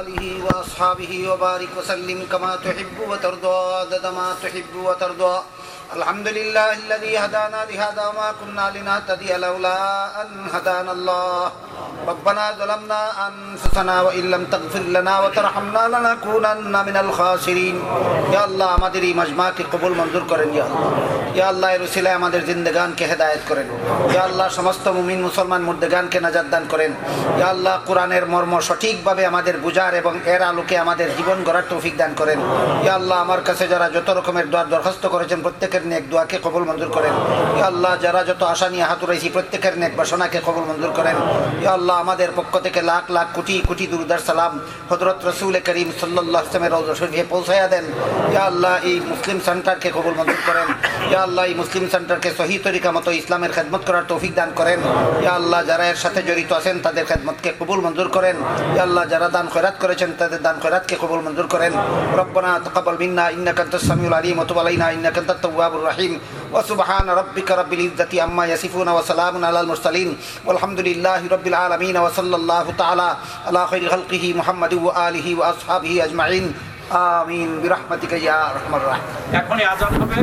آله وأصحابه وبارك وسلم كما تحب وترضى عدد ما تحب وترضى الحمد لله الذي هدانا لهذا وما كنا لنهتدي لولا أن هدانا الله ربنا ظلمنا أنفسنا وإن لم تغفر لنا وترحمنا لنكونن من الخاسرين يا الله আমাদের এই মজমাকে কবুল মঞ্জুর করেন ইয়া আল্লাহ ইয়া আল্লাহ এর উসিলায় আমাদের জিন্দেগানকে হেদায়েত করেন ইয়া আল্লাহ সমস্ত মুমিন মুসলমান মুর্দেগানকে নাজাত দান করেন ইয়া আল্লাহ কোরআনের মর্ম সঠিকভাবে আমাদের বুঝার এবং এর আলোকে আমাদের জীবন গড়ার তৌফিক দান করেন ইয়া আল্লাহ আমার কাছে যারা যত রকমের দোয়ার দরখাস্ত করেছেন প্রত্যেকের নেক দোয়াকে কবুল মঞ্জুর করেন ইয়া আল্লাহ যারা যত আশা নিয়ে হাত উড়াইছি প্রত্যেকের নেক বাসনাকে কবুল মঞ্জুর করেন ইয়া আল্লাহ আমাদের পক্ষ থেকে লাখ লাখ কোটি কোটি দুরুদার সালাম হজরত রসুল করিম সাল্লাহ আসলামের রৌজা শরীফে পৌঁছাইয়া দেন। ইয়া আল্লাহ, এই মুসলিম সেন্টারকে কবুল মঞ্জুর করেন। ইয়া আল্লাহ, এই মুসলিম সেন্টারকে সহি তরিকা মতো ইসলামের খেদমত করার তৌফিক দান করেন। ইয়া আল্লাহ, যারা এর সাথে জড়িত আছেন, তাদের খেদমতকে কবুল মঞ্জুর করেন। ইয়া আল্লাহ, যারা দান খয়রাত করেছেন, তাদের দান খয়রাতকে কবুল মঞ্জুর করেন। রব্বানা তাকাব্বাল মিন্না, ইন্নাকা আনতাস সামিউল আলিম ওয়া তুব আলাইনা, ইন্নাকা তাওয়াবুর রহিম। وسبحان ربك رب العزة عما يصفون وسلام على المرسلين والحمد لله رب العالمين وصلى الله تعالى على خير خلقه محمد وآله وأصحابه أجمعين آمين برحمتك يا أرحم الراحمين এখনই আজান হবে